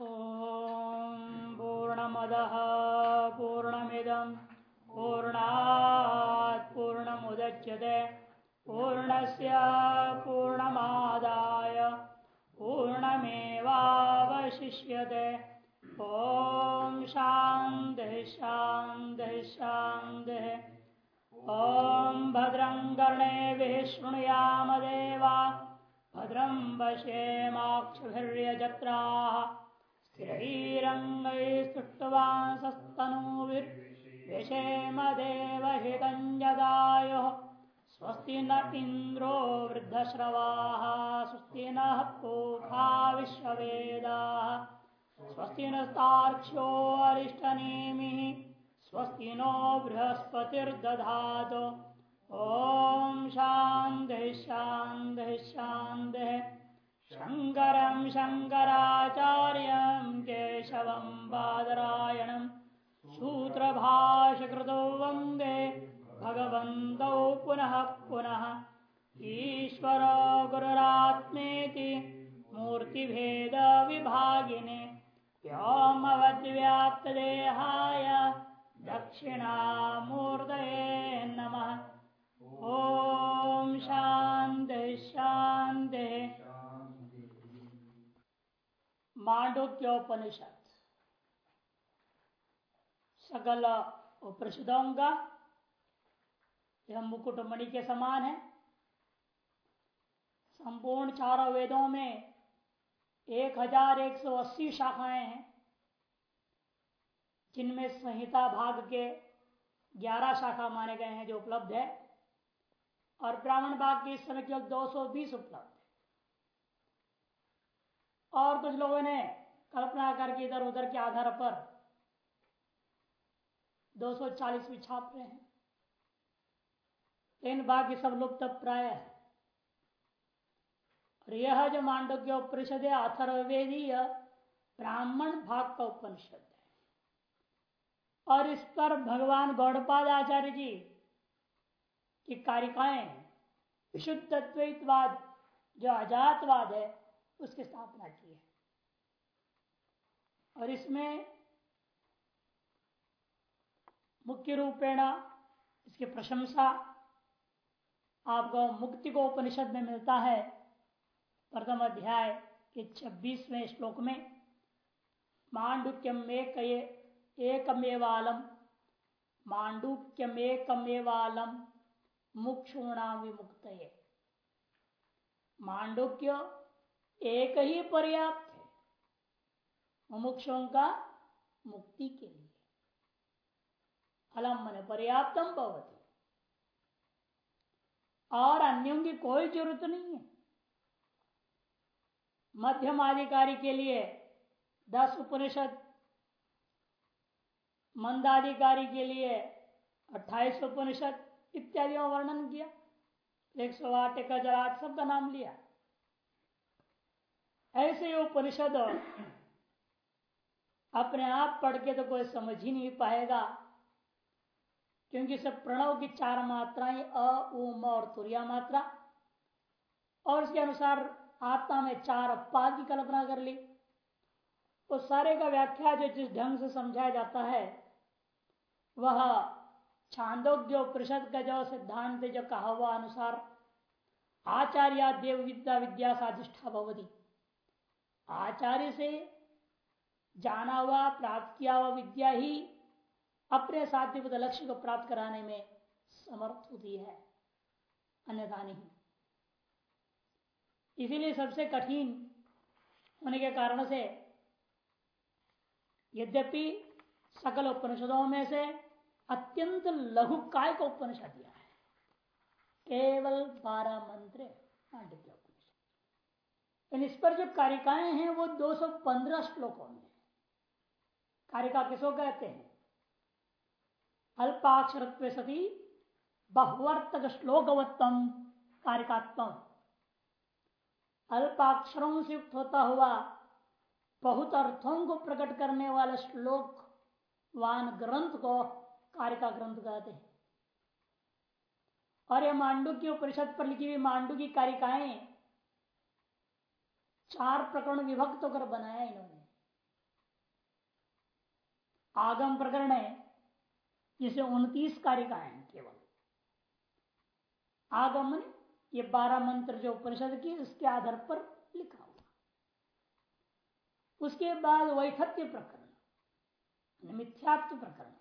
ॐ पूर्णमदः पूर्णमिदं पूर्णात् पूर्णमुदच्यते पूर्णस्य पूर्णमादाय पूर्णमेवावशिष्यते ॐ शान्तिः शान्तिः शान्तिः ॐ भद्रं कर्णेभिः शृणुयाम देवा भद्रं पश्येमाक्षभिर्यजत्राः स्थिरैरङ्गैस्तुष्टवांसस्तनूभिर्विषेम देवहितं जदायुः स्वस्ति न इन्द्रो वृद्धश्रवाः, स्वस्ति नः पूषा विश्ववेदाः, स्वस्ति नस्तार्क्ष्यो अरिष्टनेमिः, स्वस्ति नो बृहस्पतिर्दधातु। ॐ शान्तिः शान्तिः शान्तिः। शङ्करं शङ्कराचार्यं केशवं बादरायणं सूत्रभाषकृतौ वंदे भगवन्तौ पुनः पुनः ईश्वरो गुरुरात्मेति मूर्तिभेदविभागिने व्योमवद्व्याप्तदेहाय दक्षिणामूर्तये नमः। ॐ शान्ति शान्ति। मांडुक्योपनिषद। सकल उपनिषदों का यह मुकुटमणि के समान है। संपूर्ण चारों वेदों में एक हज़ार एक सौ अस्सी शाखाएँ हैं, जिनमें संहिता भाग के ग्यारह शाखा माने गए हैं जो उपलब्ध है, और ब्राह्मण भाग के इस समय केवल 220 उपलब्ध। और कुछ लोगों ने कल्पना करके इधर उधर के आधार पर 240 भी छाप रहे हैं। इन बाकी सब लुप्त प्राय है। और यह जो मांडव्य उपनिषद है अथर्वेदीय ब्राह्मण भाग का उपनिषद है। और इस पर भगवान गौड़पाद आचार्य जी की कारिकाएँ विशुद्धत्ववाद जो अजातवाद है उसकी स्थापना की है। और इसमें मुख्य रूपेण इसकी प्रशंसा आपको मुक्ति को उपनिषद में मिलता है। प्रथम अध्याय के छब्बीसवें श्लोक में मांडुक्यम एक एकमेवालम, मांडुक्यमेकमेवालम मुक्षुणा विमुक्त मांडुक्य एक ही पर्याप्त है मुमुक्षों का मुक्ति के लिए। अलम मन पर्याप्तम भवती। और अन्यों की कोई ज़रूरत नहीं है। मध्यम अधिकारी के लिए दस उपनिषद, मंदाधिकारी के लिए अट्ठाईस उपनिषद इत्यादि वर्णन किया। एक सौ आठ एक हज़ार आठ सबका नाम लिया। ऐसे उपनिषद अपने आप पढ़ के तो कोई समझ ही नहीं पाएगा, क्योंकि सब प्रणव की चार मात्राएँ, अ उम और तुरिया मात्रा, और उसके अनुसार आत्मा में चार अपा की कल्पना कर ली। तो सारे का व्याख्या जो जिस ढंग से समझाया जाता है, वह छांदोग्य परिषद का जो सिद्धांत, जो कहा हुआ अनुसार आचार्य देव विद्या विद्या साधिष्ठा भवती। आचार्य से जाना हुआ, प्राप्त किया हुआ विद्या ही अपने साध्य लक्ष्य को प्राप्त कराने में समर्थ होती है, अन्यथा नहीं। इसीलिए सबसे कठिन होने के कारण से यद्यपि सकल उपनिषदों में से अत्यंत लघु काय का उपनिषद दिया है, केवल बारह मंत्र उपनिषद इस पर जो कारिकाएँ हैं, वो 215 श्लोकों में कारिका किसको कहते हैं? अल्पाक्षर सती बहुवर्तक श्लोकवत्तम कारिकात्म। अल्पाक्षरों से युक्त होता हुआ बहुत अर्थों को प्रकट करने वाला श्लोक वान ग्रंथ को कारिका ग्रंथ कहते हैं। और यह मांडू की उपनिषद पर लिखी हुई मांडू की कारिकाएँ चार प्रकरण विभक्त होकर बनाया इन्होंने। आगम प्रकरण है, जिसे उनतीस कारिकाएँ हैं केवल। आगम ये बारह मंत्र जो परिषद की उसके आधार पर लिखा हुआ। उसके बाद वैथत्य प्रकरण मिथ्यात्व प्रकरण।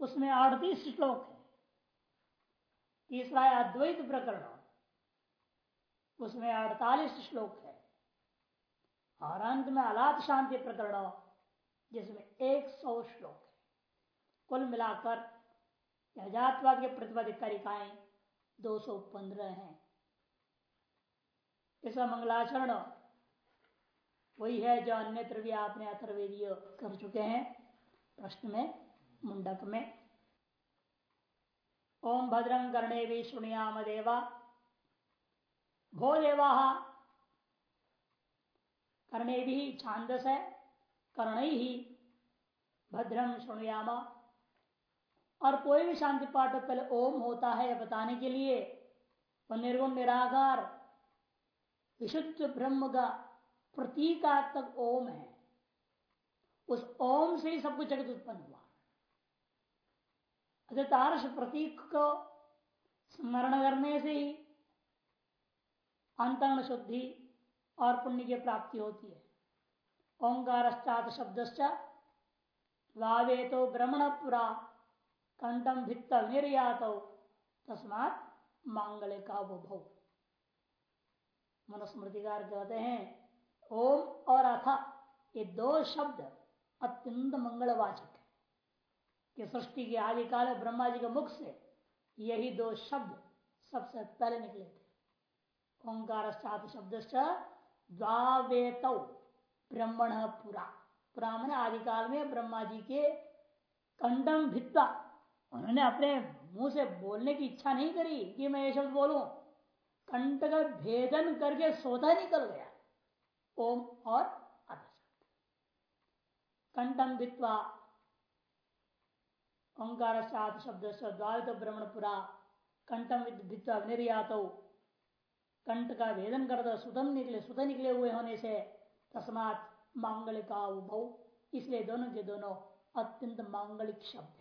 उसमें अड़तीस श्लोक है। तीसरा अद्वैत प्रकरण। उसमें अड़तालीस श्लोक है। और अंत में अलात शांति प्रकरण, जिसमें एक सौ श्लोक है। कुल मिलाकर जातवाद के प्रतिपादित कारिकाएँ दो सौ पंद्रह है। इसका मंगलाचरण वही है जो अन्य भी आपने अथर्वेदीय कर चुके हैं, प्रश्न में, मुंडक में। ओम भद्रं कर्णे भी सुनियाम देवा। भो देवा कर्णे भी छांदस है कर्ण ही भद्रम सुनियामा और कोई भी शांति पाठ पहले ओम होता है बताने के लिए वह निर्गुण निराकार, विशुद्ध ब्रह्म का प्रतीकात्मक ओम है। उस ओम से ही सब कुछ जगत उत्पन्न हुआ। तारस प्रतीक को स्मरण करने से ही अंतरण शुद्धि और पुण्य की प्राप्ति होती है। ओंकार शब्द वावे तो ब्रह्मण पुरा कंठम भित्त निर्यात तस्मात मांगल्य का भव मनुस्मृतिकार कहते हैं, ओम और अथ, ये दो शब्द अत्यंत मंगलवाचक है। कि सृष्टि के आदि काल ब्रह्मा जी के मुख से यही दो शब्द सबसे पहले निकले थे। ओंकार शब्द द्वावेत, ब्रह्मण पुरा। पुरा मैंने आदिकाल में ब्रह्मा जी के कंडम भित्ता उन्होंने अपने मुँह से बोलने की इच्छा नहीं करी कि मैं ये शब्द बोलूँ। कंठ का भेदन करके सोता निकल गया। ओम और कंठम भित्वा ओंकार शब्द द्वारित ब्रह्मणपुरा कंठम भित्वा निर्यात कंठ का भेदन करता सुतम निकले सुत निकले हुए होने से तस्मात मांगलिक का इसलिए दोनों के दोनों अत्यंत मांगलिक शब्द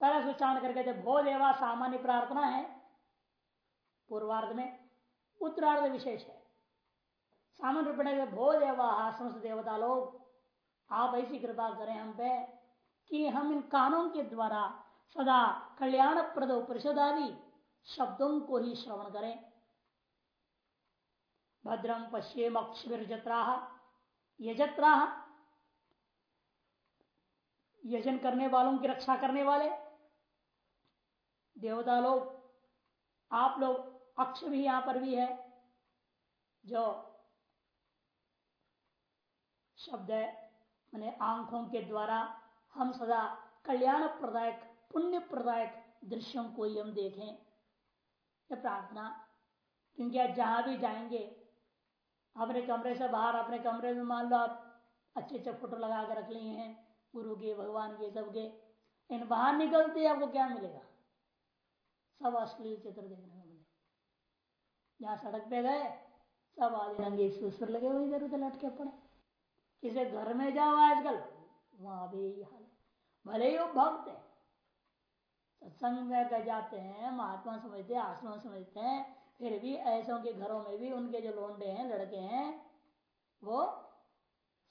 पहले उच्चारण करके थे भो देवा सामान्य प्रार्थना है, पूर्वार्ध में, उत्तरार्ध विशेष है। सामान्य रूप में भो देवा, समस्त देवता लोग, आप ऐसी कृपा करें हम पे कि हम इन कानों के द्वारा सदा कल्याण प्रद परिषद आदि शब्दों को ही श्रवण करें। भद्रम पश्चिम अक्षर जत्रा यजत्रा। यजन करने वालों की रक्षा करने वाले। देवता लोग, आप लोग, अक्ष भी यहाँ पर भी है, जो शब्द है, मैंने आँखों के द्वारा हम सदा कल्याण प्रदायक पुण्य प्रदायक दृश्यों को ही हम देखें। प्रार्थना। क्योंकि आज जहाँ भी जाएँगे, अपने कमरे से बाहर, अपने कमरे में मान लो आप अच्छे अच्छे फ़ोटो लगा कर रख लिए हैं, गुरु के, भगवान के, सब के, इन बाहर निकलते आपको क्या मिलेगा? सब अश्लील चित्र देखने को मिले जहाँ सड़क पे गए, सब आदि रंगे सुर लगे हुए इधर उधर लटके पड़े। किसे घर में जाओ आजकल, वहाँ भी यही हाल भले ही वो भक्त है सत्संग में जाते हैं, महात्मा समझते हैं आश्रम समझते हैं, फिर भी ऐसों के घरों में भी उनके जो लोंडे हैं, लड़के हैं, वो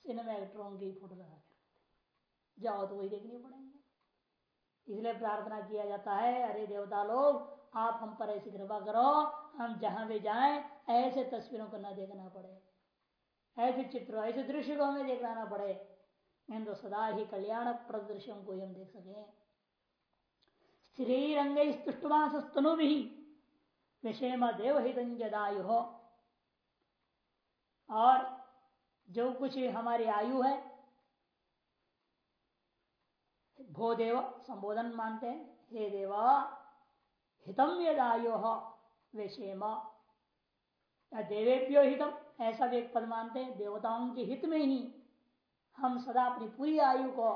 सिनेमा एक्टरों की फ़ोटो लगा जाओ तो वही देखनी पड़ेंगे। इसलिए प्रार्थना किया जाता है, अरे देवता लोग, आप हम पर ऐसी कृपा करो, हम जहाँ भी जाएँ, ऐसे तस्वीरों को न देखना पड़े। ऐसे चित्र, ऐसे दृश्य को हमें देखना पड़े। तो सदा ही कल्याण प्रदृश्यों को हम देख सके। स्त्री रंग स्तुष्टवासस्तनु भी विषय देवहितंजदायु हो और जो कुछ हमारी आयु है, भो देव संबोधन मानते हैं, हे देवा हितम यदायु यदायो वेशेम देवेभ्यो हितम ऐसा भी एक पद मानते हैं, देवताओं के हित में ही हम सदा अपनी पूरी आयु को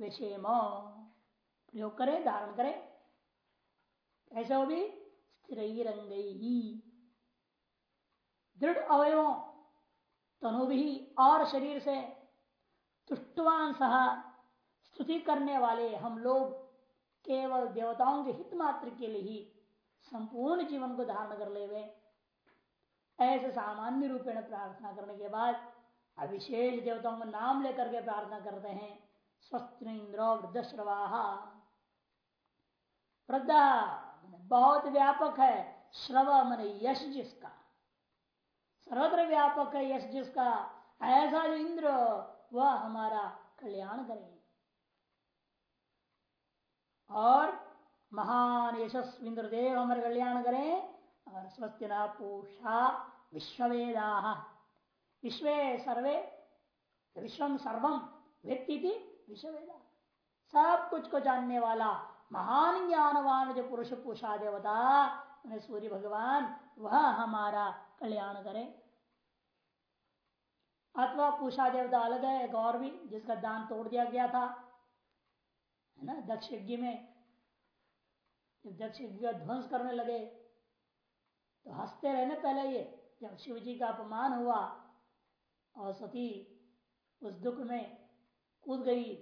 विषेम प्रयोग करें, धारण करें। ऐसा वो भी स्थिर ही दृढ़ अवयवों तनु भी और शरीर से तुष्टवान सह स्तुति करने वाले हम लोग केवल देवताओं के हित मात्र के लिए ही संपूर्ण जीवन को धारण कर ले हुए ऐसे सामान्य रूपेण प्रार्थना करने के बाद अविशेष देवताओं का नाम लेकर के प्रार्थना करते हैं स्वस्थ इंद्रो वृद्धश्रवाहा वृद्धा बहुत व्यापक है, श्रव मन यश जिसका। सर्वत्र व्यापक है यश जिसका, ऐसा जो इंद्र, वह हमारा कल्याण करें और महान यशस्वी इंद्रदेव हमारे कल्याण करें, और स्वस्थ न पूषा विश्ववेदा। विश्व सर्वे विश्वम सर्वम व्यक्ति थी विश्ववेदा। सब कुछ को जानने वाला महान ज्ञानवान जो पुरुष पूषा देवता सूर्य भगवान, वह हमारा कल्याण करे। अथवा पूषा देवता अलग है, एक और भी, जिसका दान तोड़ दिया गया था, है ना दक्ष यज्ञ में। जब दक्ष यज्ञ ध्वंस करने लगे तो हँसते रहे ना पहले ये, जब शिव जी का अपमान हुआ, और सती उस दुख में कूद गई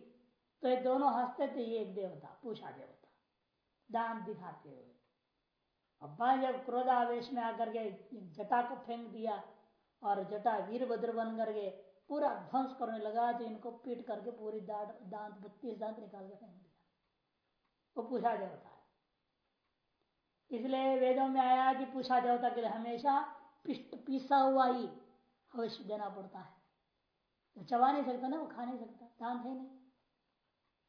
तो ये दोनों हँसते थे, ये एक देवता। पूषा देवता दान दिखाते हुए अब जब क्रोधावेश में आकर के जटा को फेंक दिया और जटा वीरभद्र बन करके पूरा ध्वंस करने लगा तो इनको पीट करके पूरी दांत बत्तीस दांत निकाल के फेंक दिया। वो पूछा देवता है। इसलिए वेदों में आया कि पूछा देवता के लिए हमेशा पिष्ट पीसा हुआ ही अवश्य देना पड़ता है। तो चबा नहीं सकता ना, वो खा नहीं सकता दांत है नहीं।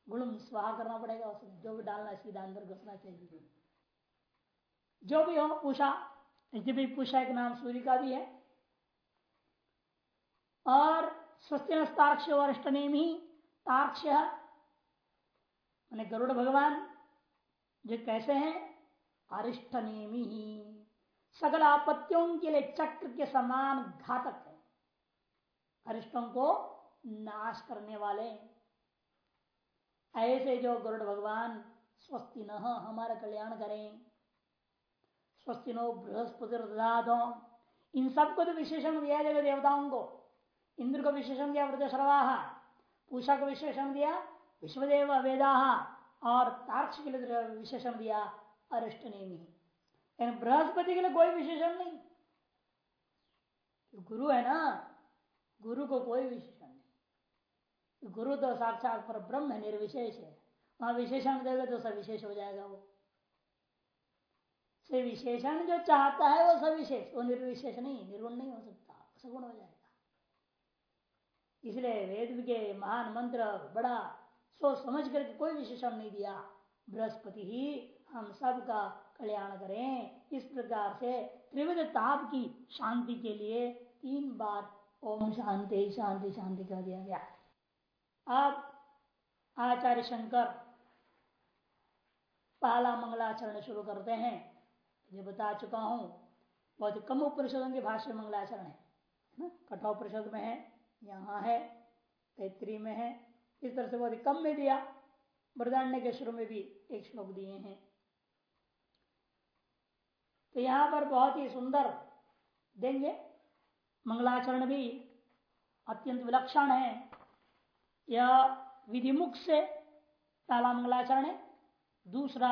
गुणम स्वाहा करना पड़ेगा, उसमें जो भी डालना सीधा अंदर घुसना चाहिए। जो भी हो, पूछा। भी पूछा, एक नाम सूर्य का भी है। और स्वस्ति तार्क्ष वरिष्ठ नेमी, तार्क्ष गरुड़ भगवान, जो कैसे हैं? अरिष्ट नेमी। ही सकल आपत्तियों के लिए चक्र के समान घातक है। अरिष्टों को नाश करने वाले। ऐसे जो गरुड़ भगवान स्वस्ति न हमारा कल्याण करें। स्वस्ति नो बृहस्पति इन सबको तो विशेषण दिया जाएगा देवताओं को। इंद्र को विशेषण दिया वृद्धश्रवाह पूषा को विशेषण दिया, विश्वदेव वेदा। और तार्क्ष के लिए विशेषण दिया अरिष्ट नेमी बृहस्पति के लिए कोई विशेषण नहीं। गुरु है ना, गुरु को कोई विशेषण गुरु तो साक्षात पर ब्रह्म निर्विशेष है। वहाँ विशेषण देगा तो सब विशेष हो जाएगा वो। से विशेषण जो चाहता है, वो सब विशेष। वो निर्विशेष नहीं, निर्गुण नहीं हो सकता। सगुण हो जाएगा। इसलिए वेद के महान मंत्र बड़ा सोच समझ करके कोई विशेषण नहीं दिया। बृहस्पति ही हम सब का कल्याण करें। इस प्रकार से त्रिविध ताप की शांति के लिए तीन बार ओम शांति शांति शांति कर दिया गया। अब आचार्य शंकर पहला मंगलाचरण शुरू करते हैं। ये बता चुका हूँ, बहुत कम उपनिषदों के भाष्य मंगलाचरण है कठोर परिषद में है, यहाँ है, तैतरी में है, इस तरह से बहुत कम में दिया। बरदान्य के शुरू में भी एक श्लोक दिए हैं। तो यहाँ पर बहुत ही सुंदर देंगे। मंगलाचरण भी अत्यंत विलक्षण है। यह विधिमुख से पहला मंगलाचरण है, दूसरा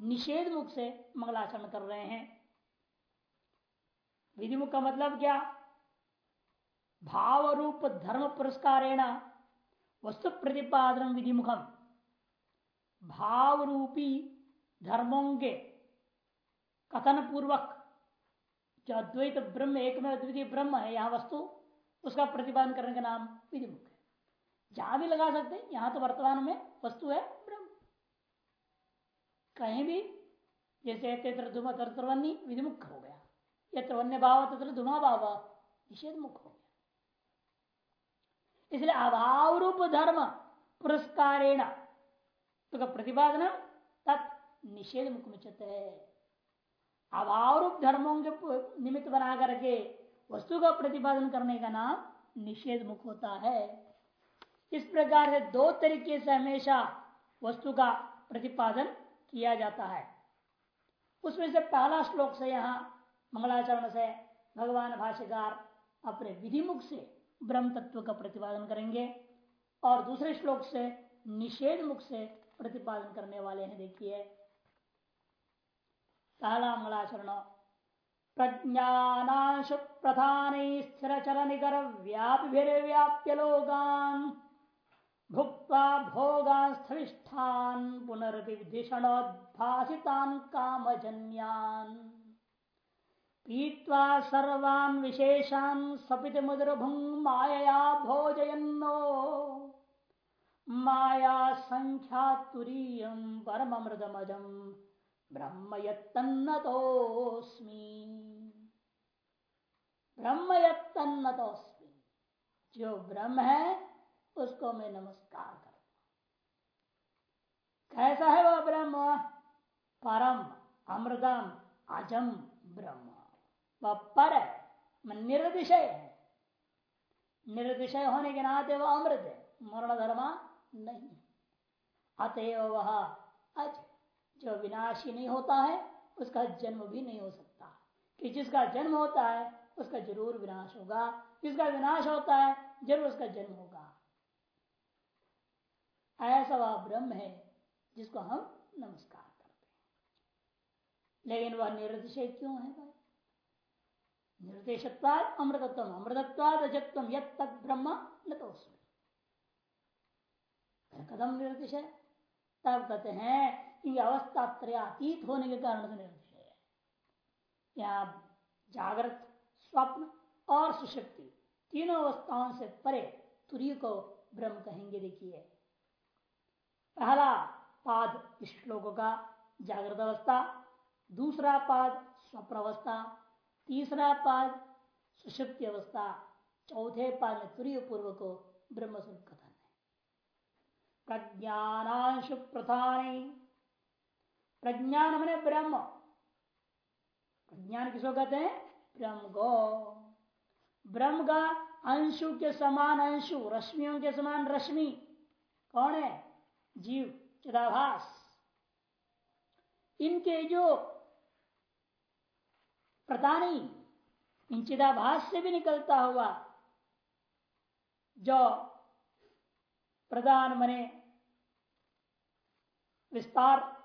निषेध मुख से मंगलाचरण कर रहे हैं। विधिमुख का मतलब क्या? भाव रूप धर्म पुरस्कारेण वस्तु प्रतिपादन विधिमुखम भाव रूपी धर्मों के कथन पूर्वक जो अद्वैत ब्रह्म, एक में अद्वितीय ब्रह्म है, यहाँ वस्तु, उसका प्रतिपादन करने का नाम विधिमुख जहाँ भी लगा सकते हैं, यहाँ तो वर्तमान में वस्तु है ब्रह्म। कहीं भी, जैसे तेत्र धुमा तर्वन्नी विधिमुख हो गया। यत्र वन्य भाव तत्र धुमा भाव, निषेध मुख हो गया। इसलिए अभाव रूप धर्म पुरस्कारेण तो प्रतिपादन तत् निषेध मुख मुचित है। अभाव रूप धर्मों के निमित्त बना करके वस्तु का प्रतिपादन करने का नाम निषेध मुख होता है। इस प्रकार से दो तरीके से हमेशा वस्तु का प्रतिपादन किया जाता है। उसमें से पहला श्लोक से यहाँ मंगलाचरण से भगवान भाष्यकार अपने विधिमुख से ब्रह्म तत्व का प्रतिपादन करेंगे और दूसरे श्लोक से निषेध मुख से प्रतिपादन करने वाले हैं। देखिए, पहला मंगलाचरण, प्रज्ञानाशु प्रधान स्थिर चर निकर व्याप्य लोगान भुक्ता भोगान स्थविष्ठान पुनर्विधिषणोद्भाषितान कामजन्यान। पीत्वा सर्वान् विशेषान् स्वपित मुद्रभुङ् मायया भोजयन्नो। माया संख्या तुरीयं परममृतमजं ब्रह्म यत्तन्नतोऽस्मि। ब्रह्म जो ब्रह्म है उसको मैं नमस्कार कर कैसा है वह ब्रह्म? परम अमृतम अजम ब्रह्म। वह पर निर्दिशय है। निर्दिशय होने के नाते वह अमृत है मरण धर्मा नहीं अतएव वह अज, जो विनाशी नहीं होता है, उसका जन्म भी नहीं हो सकता। कि जिसका जन्म होता है, उसका ज़रूर विनाश होगा। जिसका विनाश होता है, ज़रूर उसका जन्म होगा। ऐसा वह ब्रह्म है, जिसको हम नमस्कार करते हैं। लेकिन वह निर्दिशय क्यों है भाई? निर्देशत्वाद अमृतत्व अमृतत्वाद अजत्व यद तद ब्रह्म न तो कदम निर्देश है। तब कहते हैं कि अवस्था त्रयातीत होने के कारण से निर्देश है। यहाँ जागृत, स्वप्न और सुशक्ति तीनों अवस्थाओं से परे तुरी को ब्रह्म कहेंगे, देखिए। पहला पाद श्लोक का जागृत अवस्था, दूसरा पाद स्वप्न अवस्था तीसरा पाद सुषुप्ति अवस्था, चौथे पाद में तुरीय पूर्व को ब्रह्म स्वरूप कथन है। प्रज्ञानांशु प्रधान। प्रज्ञान मैंने ब्रह्म। प्रज्ञान किसको कहते हैं? ब्रह्म गो ब्रह्म का अंशु के समान अंशु, रश्मियों के समान रश्मि। कौन है? जीव चिदाभास इनके जो प्रधानी इन चिदाभास से भी निकलता हुआ, जो प्रधान मने विस्तार,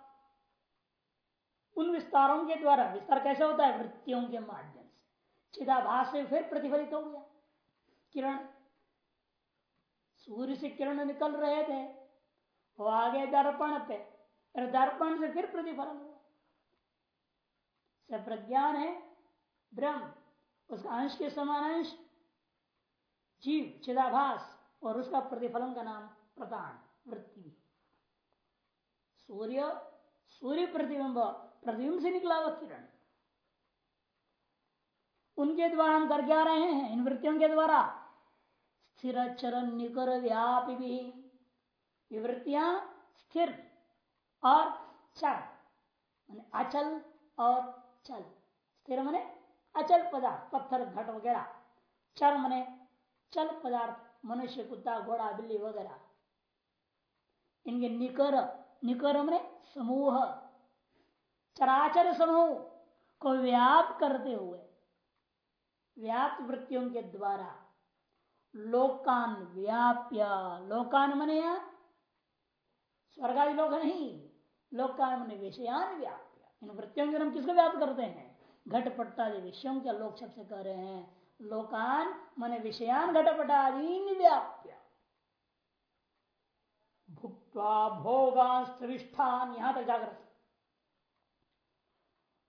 उन विस्तारों के द्वारा, विस्तार कैसे होता है? वृत्तियों के माध्यम से। चिदाभास से फिर प्रतिफलित हो गया। किरण, सूर्य से किरण निकल रहे थे। वो आगे दर्पण पे दर्पण से फिर प्रतिफलन हुआ प्रज्ञान है, ब्रह्म, उसका अंश के समान अंश, जीव, चिदाभास, और उसका प्रतिफलन का नाम प्रदान वृत्ति। सूर्य सूर्य प्रतिबिंब प्रतिबिंब से निकला हुआ किरण। उनके द्वारा हम कर क्या रहे हैं? इन वृत्तियों के द्वारा। स्थिर चरण निकर व्यापी भी। विवृत्तियाँ स्थिर और चल अचल और चल। स्थिर मने अचल पदार्थ, पत्थर, घट वगैरह। चर मने चल पदार्थ, मनुष्य, कुत्ता, घोड़ा, बिल्ली वगैरह। इनके निकर निकर मने समूह। चराचर समूह को व्याप करते हुए, व्याप्त वृत्तियों के द्वारा लोकान व्याप्य। लोकान मने स्वर्ग आदि लोग नहीं लोकान मने विषयान व्याप्य। इन वृत्तियों के हम किसको व्याप्त करते हैं? घटपट्टादि विषयों के लोक शब्द से कह रहे हैं। लोकान मन विषयान घटपटादि व्याप्य। भुक्वा भोगान यहाँ तक जागृत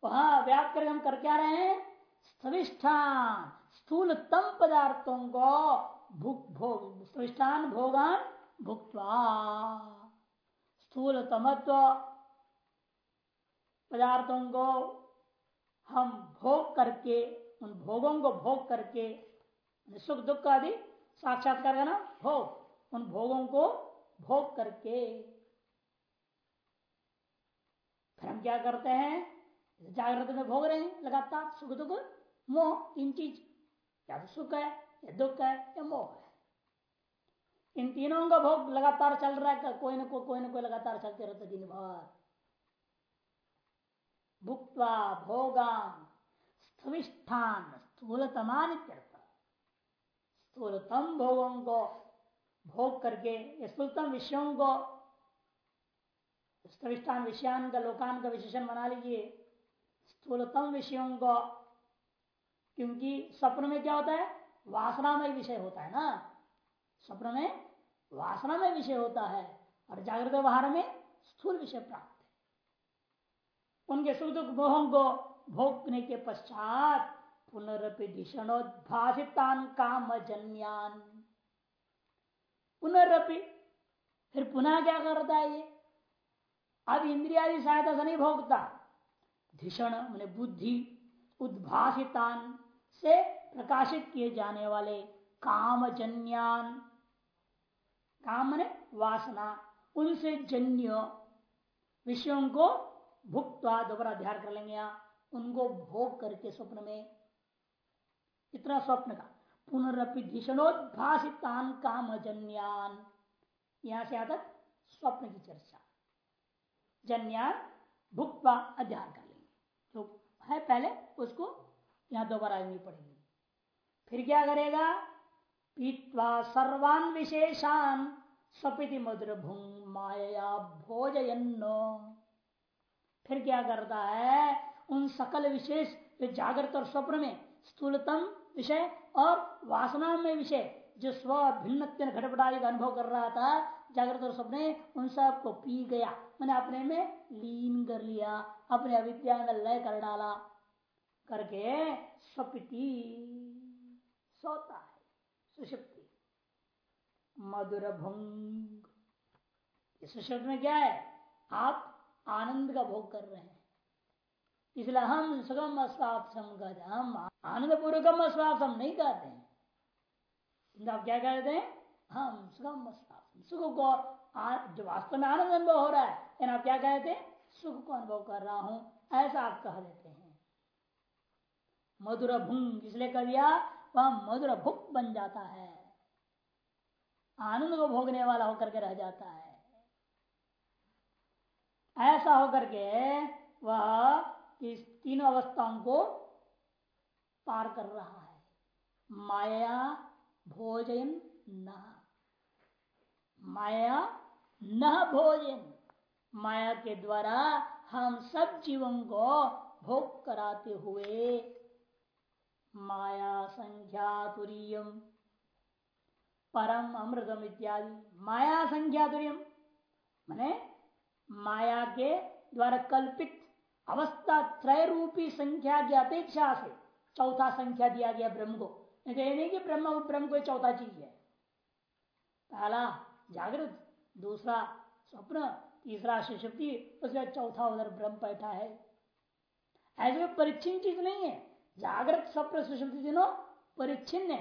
वहाँ व्याप कर हम कर क्या रहे हैं? स्थविष्ठान स्थूलतम पदार्थों को भुक, भोग स्थविष्ठान भोगान भुक्वा स्थूल तमत्व पदार्थों को हम भोग करके, उन भोगों को भोग करके सुख दुख आदि साक्षात्कार का ना भोग, उन भोगों को भोग करके। फिर हम क्या करते हैं? जागृत में भोग रहे हैं, लगातार सुख दुख, मोह, तीन चीज़, या तो सुख है, या दुख है, या मोह है। इन तीनों का भोग लगातार चल रहा है, कोई ना कोई कोई ना कोई लगातार चलते रहते दिन भर भुक्वा भोगान स्थविष्ठान स्थूलतमान स्थूलतम भोगों को भोग करके स्थूलतम विषयों को, स्थविष्ठान विषयान का, लोकान का विशेषण बना लीजिए। स्थूलतम विषयों को, क्योंकि स्वप्न में क्या होता है? वासनामय विषय होता है ना। स्वप्न में वासनामय विषय होता है और जागृत व्यवहार में स्थूल विषय प्राप्त है। उनके सुख दुख मोहों को भोगने के पश्चात पुनरपि भीषणोद्भाषितान काम जन्यान पुनरपि फिर पुनः क्या करता है ये? अब इंद्रिया सहायता से नहीं भोगता। धिषण मैंने बुद्धि उद्भाषितान से प्रकाशित किए जाने वाले कामजन्यान काम ने वासना, उनसे जन्य विषयों को भुक्ता दोबारा ध्यान कर लेंगे उनको भोग करके स्वप्न में इतना स्वप्न का। पुनरअपि भीषणोद्भाषितान कामजन्यान। यहाँ से आता स्वप्न की चर्चा। जन्यान भुक्ता अध्यान कर लेंगे। जो है पहले, उसको यहाँ दोबारा नहीं पड़ेगी फिर क्या करेगा? पीतवा सर्वान विशेषान सपिति मधुर भूंग माया भोजयन्नो। फिर क्या करता है? उन सकल विशेष, जो जागृत और स्वप्न में, स्थूलतम विषय और वासना में विषय, जो स्व भिन्न घटपटारी का अनुभव कर रहा था, जागृत और स्वप्न उन सबको पी गया। मैंने अपने में लीन कर लिया, अपने अविद्या में लय कर डाला। करके स्वपिति, सोता। सुषुप्ति मधुर भुंग सुषुप्त में क्या है? आप आनंद का भोग कर रहे हैं। इसलिए हम सुगम अस्वापसम कहते हम आनंद पूर्वकम अस्वापसम नहीं कहते हैं। आप क्या कहते हैं? हम सुगम अस्वापसम सुख को जो वास्तव में आनंद अनुभव हो रहा है आप क्या कहते हैं? सुख को अनुभव कर रहा हूँ, ऐसा आप कह देते हैं। मधुर भूंग इसलिए कह दिया वह मधुर भुक बन जाता है। आनंद को भोगने वाला होकर के रह जाता है। ऐसा होकर के वह इस तीनों अवस्थाओं को पार कर रहा है। माया भोजन न। माया न भोजन माया के द्वारा हम सब जीवों को भोग कराते हुए माया संख्यातुरीयम परम अमृतम इत्यादि माया संख्या तुरीयम मैने माया के द्वारा कल्पित अवस्था त्रय रूपी संख्या की अपेक्षा से चौथा संख्या दिया गया ब्रह्म को। नहीं कि ब्रह्म ब्रह्म कोई चौथा चीज़ है। पहला जागृत, दूसरा स्वप्न, तीसरा सुषुप्ति उसके चौथा उधर ब्रह्म बैठा है। ऐसे परिचिन चीज़ नहीं है। जागृत स्वप्न सुषुप्ति तीनों परिच्छिन्न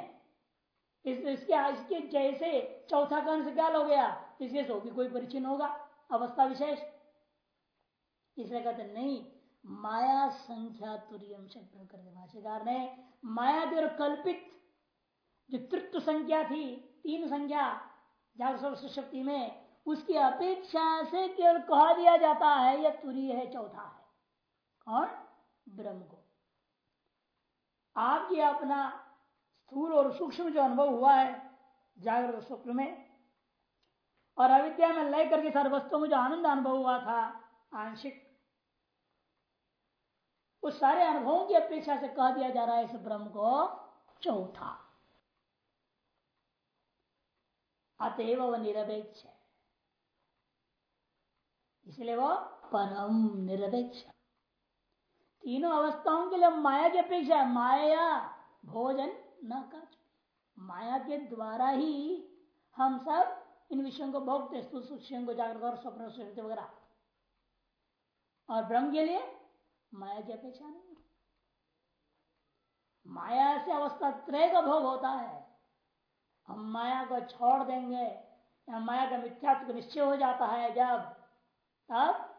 इस, इसके इसके जैसे चौथा कर्ण से क्या हो गया इसके सो भी कोई परिचिन होगा अवस्था विशेष। इसलिए कहते नहीं माया संख्या कर ने माया और कल्पित जो तृत्व संख्या थी तीन संख्या सुशक्ति में उसकी अपेक्षा से केवल कहा दिया जाता है यह तुरी है चौथा है। कौन? ब्रह्म को। आपकी अपना स्थूल और सूक्ष्म जो अनुभव हुआ है जागृत स्वप्न में, और अविद्या में लय करके सारे वस्तुओं में जो आनंद अनुभव हुआ था, आंशिक, उस सारे अनुभवों की अपेक्षा से कह दिया जा रहा है इस ब्रह्म को चौथा। अतएव वह निरपेक्ष है। इसलिए वो परम निरपेक्ष तीनों अवस्थाओं के लिए माया की अपेक्षा है। माया भोजन न कर माया के द्वारा ही हम सब इन विषयों को भोगते को जागृत और स्वप्न वगैरह। और ब्रह्म के लिए माया की अपेक्षा नहीं माया से अवस्था त्रय का भोग होता है। हम माया को छोड़ देंगे या माया का मिथ्यात्व निश्चय हो जाता है। जब तब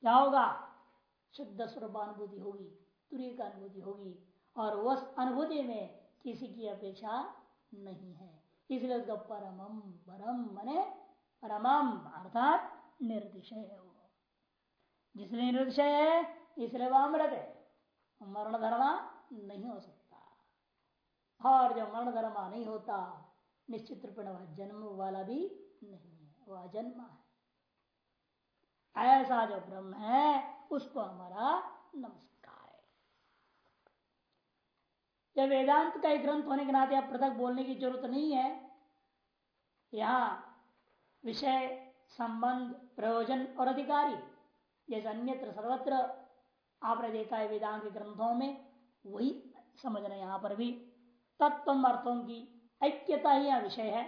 क्या होगा? शुद्ध स्वरूप अनुभूति होगी तुरी का अनुभूति होगी, और उस अनुभूति में किसी की अपेक्षा नहीं है। इसलिए उसका परमम परम मने परमम अर्थात निर्दिशय है वो। जिसलिए निर्दिशय है, इसलिए वह अमृत है। मरण धर्मा नहीं हो सकता। और जब मरण धर्मा नहीं होता, निश्चित रूप जन्म वाला भी नहीं है, वह अजन्मा है। ऐसा जो ब्रह्म है, उसको हमारा नमस्कार है। जब वेदांत का एक ग्रंथ होने के नाते आप पृथक बोलने की ज़रूरत नहीं है, यहाँ विषय, संबंध, प्रयोजन और अधिकारी, जैसे अन्यत्र सर्वत्र आपने देखा है वेदांत के ग्रंथों में, वही समझना यहाँ पर भी तत्व अर्थों की ऐक्यता ही यह विषय है।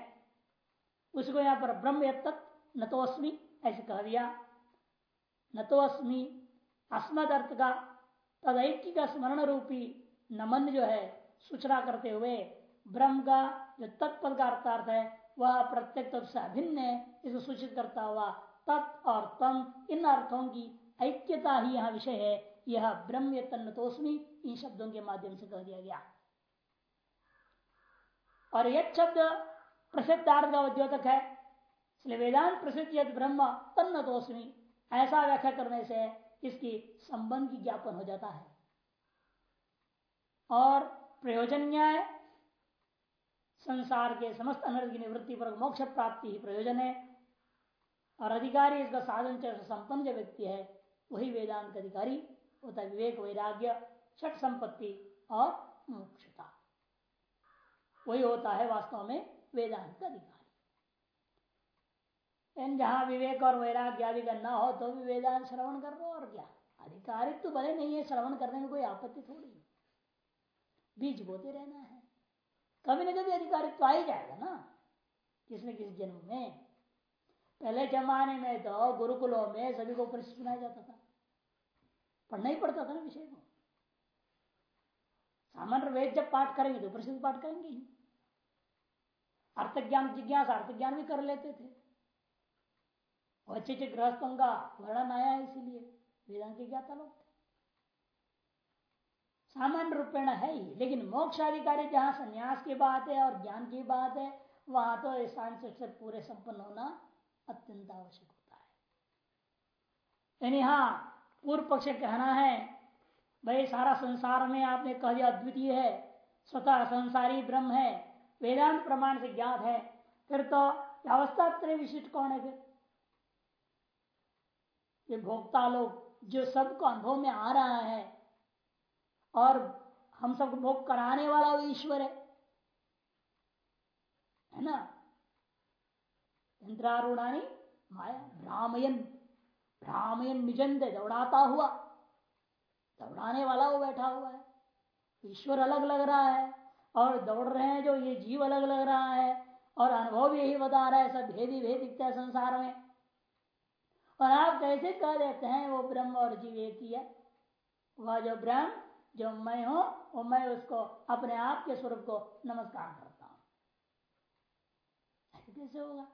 उसको यहाँ पर ब्रह्म तत्व न तो ऐसे कह दिया। न तो अस्मी अस्मद अर्थ का तदैक्य का स्मरण रूपी नमन जो है, सूचना करते हुए ब्रह्म का जो तत्पद का अर्थार्थ है, वह प्रत्येक तत्व से अभिन्न है सूचित करता हुआ तत् और तम, इन अर्थों की ऐक्यता ही यह विषय है। यह ब्रह्म तन्नतोस्मी इन शब्दों के माध्यम से कह दिया गया। और यह शब्द प्रसिद्धार्थ का उद्योतक है। इसलिए वेदांत प्रसिद्ध यद ब्रह्म तन्नतोस्मी ऐसा व्याख्या करने से इसकी संबंध की ज्ञापन हो जाता है। और प्रयोजन न्याय संसार के समस्त अनर्थ की निवृत्ति पर मोक्ष प्राप्ति ही प्रयोजन है। और अधिकारी इसका साधन संपन्न जो व्यक्ति है, वही वेदांत अधिकारी होता है विवेक, वैराग्य, छठ संपत्ति और मोक्षता। वही होता है वास्तव में वेदांत अधिकारी। जहाँ विवेक और वैराग्य आदि का न हो तो भी वेदांत श्रवण कर लो और क्या? अधिकारिक तो भले नहीं है, श्रवण करने में कोई आपत्ति थोड़ी बीज बोते रहना है। कभी न कभी अधिकारिक तो आ ही जाएगा ना, किसने किस जन्म में। पहले जमाने में तो गुरुकुलों में सभी को परिचित सुनाया जाता था। पढ़ना ही पड़ता था ना विषय को। सामान्य वेद जब पाठ करेंगे तो प्रसिद्ध पाठ करेंगे ही। अर्थ ज्ञान जिज्ञासा अर्थ ज्ञान भी कर लेते थे। अच्छे अच्छे गृहस्थों का वर्णन आया है इसीलिए वेदांत के ज्ञाता लोग सामान्य रूपेण है ही, लेकिन मोक्षाधिकारी जहाँ संन्यास की बात है और ज्ञान की बात है, वहाँ तो से पूरे संपन्न होना अत्यंत आवश्यक होता है। यानी हाँ पूर्व पक्ष कहना है, भाई सारा संसार में आपने कह दिया अद्वितीय है, स्वतः संसारी ब्रह्म है, वेदांत प्रमाण से ज्ञात है, फिर तो अवस्था विशिष्ट कौन है फिर? ये भोक्ता लोग जो सबको अनुभव में आ रहा है और हम सबको भोग कराने वाला वो ईश्वर है। है ना? इंद्रारूढ़ानी माया भ्रामयन भ्रामयन निजंदे दौड़ाता हुआ, दौड़ाने वाला वो बैठा हुआ है। ईश्वर अलग लग रहा है और दौड़ रहे हैं जो ये जीव अलग लग रहा है और अनुभव यही बता रहा है, सब भेदी भेद दिखता है संसार में। और आप कैसे कह देते हैं, वो ब्रह्म और जीव एक ही है। वह जो ब्रह्म, जो मैं हूँ, वो मैं उसको अपने आप के स्वरूप को नमस्कार करता हूँ। कैसे होगा?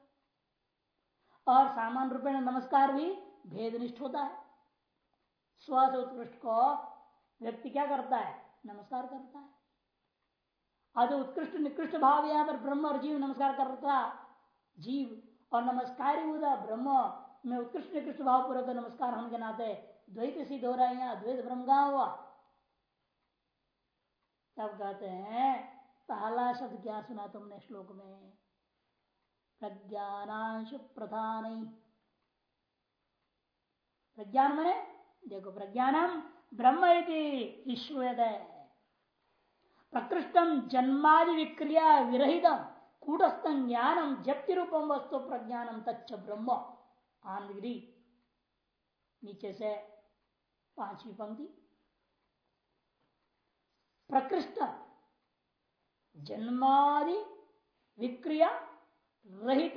और सामान्य रूप में नमस्कार भी भेदनिष्ठ होता है। स्व उत्कृष्ट को व्यक्ति क्या करता है? नमस्कार करता है। आज उत्कृष्ट निकृष्ट भाव यहाँ पर ब्रह्म और जीव नमस्कार करता। जीव और नमस्कार ही ब्रह्म में उत्कृष्ट निकृष्ट भाव पूर्वक नमस्कार हम के नाते द्वैत सिद्ध हो रहा है यहाँ द्वैत ब्रह्म कहा हुआ? तब कहते हैं, पहला शब्द क्या सुना तुमने श्लोक में? प्रज्ञानांश प्रधान। प्रज्ञान मने? देखो, प्रज्ञानम ब्रह्म ईश्वरदय प्रकृष्टम जन्मादि विक्रिया विरहितम कूटस्थ ज्ञानम जप्ति रूपम वस्तु प्रज्ञानम तच्च ब्रह्म। आनगिरी नीचे से पांचवी पंक्ति। प्रकृष्ट जन्मादि विक्रिया रहित।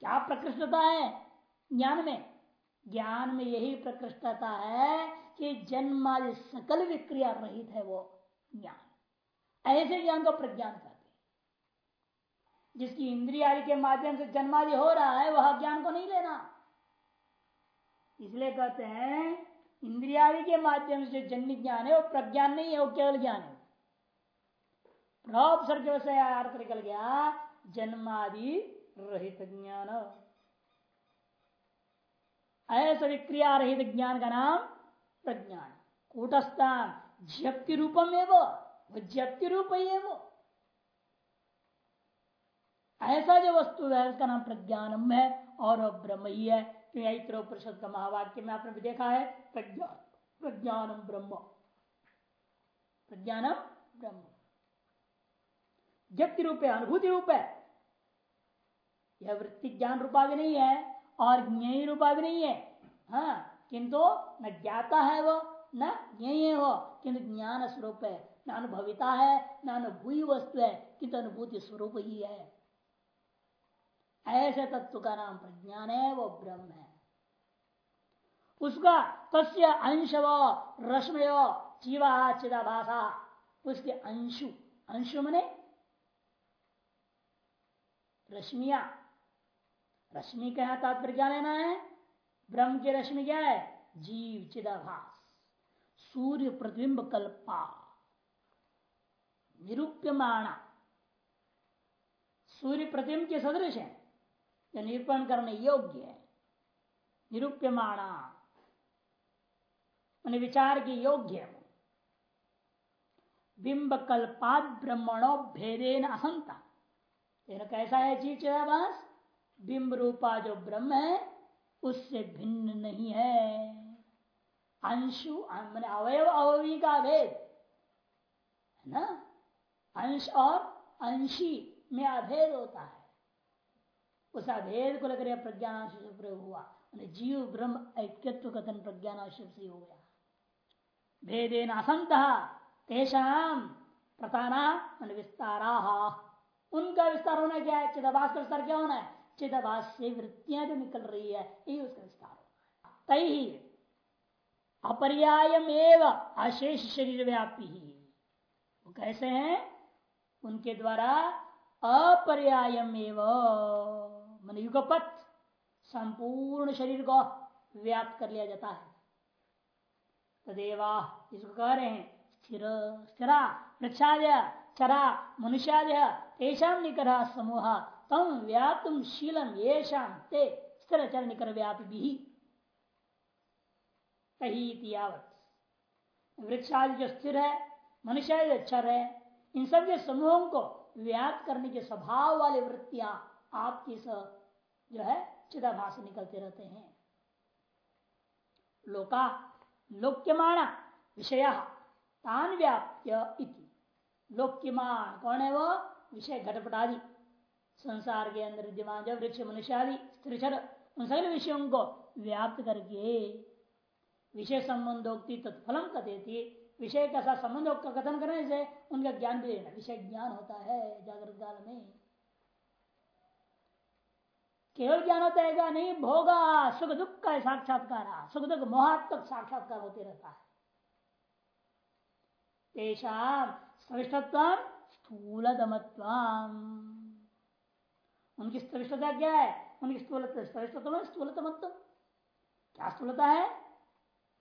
क्या प्रकृष्टता है? ज्ञान में। ज्ञान में यही प्रकृष्टता है कि जन्मादि सकल विक्रिया रहित है वो ज्ञान। ऐसे ज्ञान को प्रज्ञान हैं। जिसकी इंद्रिया के माध्यम से जन्मादि हो रहा है, वह ज्ञान को नहीं लेना इसलिए कहते हैं, इंद्रियादि के माध्यम से जो जन्य ज्ञान है, वो प्रज्ञान नहीं है, वो केवल ज्ञान है। प्रॉपसर्ग से अर्थ निकल गया, जन्मादि रहित ज्ञान। ऐसा विक्रिया रहित ज्ञान का नाम प्रज्ञान। कूटस्थान, ज्ञप्ति रूपम है वो ज्ञप्ति रूप ही है वो ऐसा जो वस्तु है, उसका नाम प्रज्ञानम है और ब्रह्म ही। है क्योंकि परिषद का महावाक्य में आपने भी देखा है प्रज्ञान प्रज्ञानम ब्रह्म। प्रज्ञानम ब्रह्म। व्यक्ति रूप है, अनुभूति रूप है। यह वृत्ति ज्ञान रूपा भी नहीं है और ज्ञ रूपा भी नहीं है। हाँ किंतु न ज्ञाता है वो, न ज्ञ वो, किंतु ज्ञान स्वरूप है। न अनुभविता है, न अनुभूति वस्तु है, किंतु अनुभूति स्वरूप ही है। ऐसे तत्व का नाम प्रज्ञान है, वो ब्रह्म है। उसका तस्य अंश व रश्मय जीवा चिदाभाषा उसके अंशु। अंशु मने रश्मिया। रश्मि का तात्पर्य क्या लेना है? ब्रह्म की रश्मि क्या है? जीव चिदाभास। सूर्य प्रतिबिंब कल्पा। निरूप्यमाणा। सूर्य प्रतिबिंब के सदृश है। जो निरूपण करने योग्य है। निरूप्यमाणा। विचार के योग्य है बिंब कल्पात ब्रह्मणो भेदेन असंता कैसा है जीव चिदाभास बिंब रूपा जो ब्रह्म है, उससे भिन्न नहीं है। अंशु मैंने अवयव अवयवी का भेद। है ना? अंश और अंशी में अभेद होता है। उस अभेद को लेकर प्रज्ञान से प्रयोग हुआ जीव, ब्रह्म ऐक्यत्व कथन प्रज्ञान से हो गया भेदेन असंत तेषाम प्रताना मन विस्तारा। उनका विस्तार होना क्या है? चिदाभास का विस्तार क्या होना है? चिदाभास से वृत्तियाँ जो निकल रही है, यही उसका विस्तार होना है। तही अपर्यायम अशेष शरीर व्यापी ही। वो कैसे हैं? उनके द्वारा अपर्यायम मन युगपत संपूर्ण शरीर को व्याप्त कर लिया जाता है। तदेवा इसको कह रहे हैं, स्थिर, स्थिरा वृक्षादय चरा, मनुष्यादय तेषाम निकर समूह, तम व्याप्त शीलम ये ते स्थिर चर निकर व्यापी भी वृक्षादि जो स्थिर है मनुष्य जो चर है, इन सब के समूहों को व्याप्त करने के स्वभाव वाले वृत्तियाँ आपकी जो है, चिदाभास निकलते रहते हैं। लोका, लोक्यमाण, विषय, तान व्याप्य लोक्यमान कौन है वो? विषय घटपट आदि संसार के अंदर विद्यमान जो वृक्ष, मनुष्य आदि स्त्रीचर उन सभी विषयों को व्याप्त करके विषय संबंधोक्ति तत्फलम कथेती विषय का साथ संबंध का कथन करने से उनका ज्ञान भी लेना विषय ज्ञान होता है जागृत काल में। केवल ज्ञान होता है नहीं, भोगा, सुख दुख का साक्षात्कार सुख दुख, मोहात्मक साक्षात्कार होते रहता है। उनकी सविष्टता क्या है? उनकी स्थूल, सविष्टत्व स्थूल दमत्व क्या स्थूलता है?